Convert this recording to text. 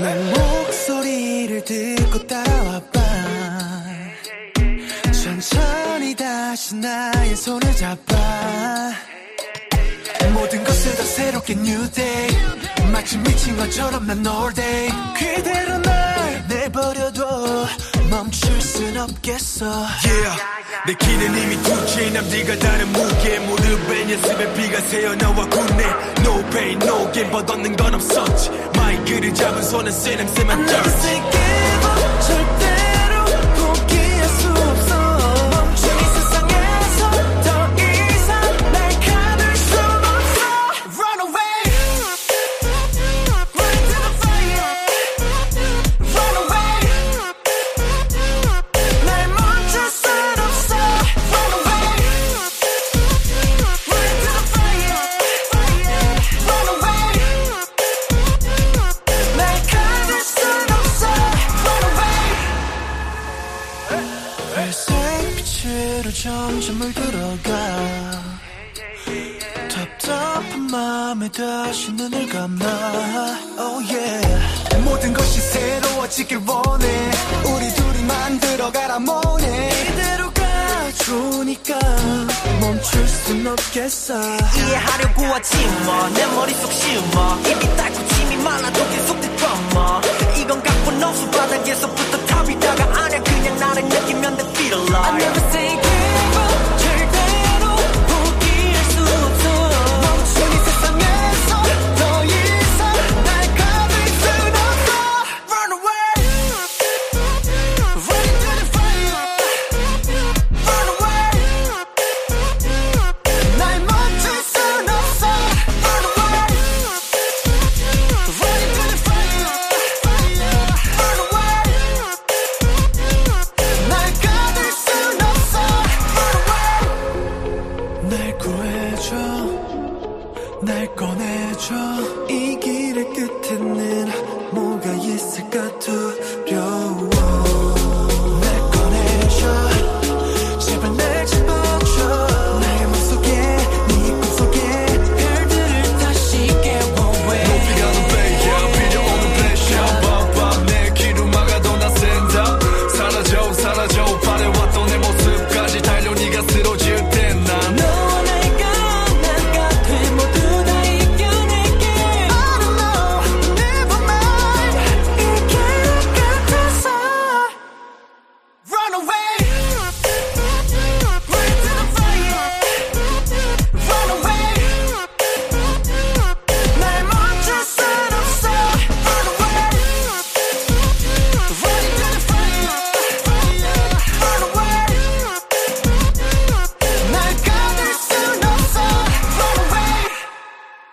내 목소리를 듣고 따라와봐. 천천히 다시 나의 손을 잡아. 모든 것은 다 새롭게 new day. 마치 미친 것처럼 난 all day. 그대로 날 내버려둬. 멈출 순 없겠어. Yeah 내 키는 이미 두 chain 앞뒤가 다른 무게. 무릎에 연습에 비가 새어 나와 군내 No pain no gain. but 얻는 건 없었지. 마이크를 잡은 손은 새 냄새만 내가 떨지 say give up. 절대 빛으로 점점 물들어가. 답답한 마음에 다시 눈을 감아. Oh yeah. 모든 것이 새로워지길 원해. 우리 둘이 만들어가라 뭐네. 이대로가 좋으니까 멈출 순 없겠어. 이해하려고 하지 마내 머릿속 심어 입이 닳고 침이 말라도 계속 들떠머 이건 갖고 노수 바닥에서 구해줘. 날 꺼내줘. 이 길의 끝에는 뭐가 있을까 두려워. 네 사라져.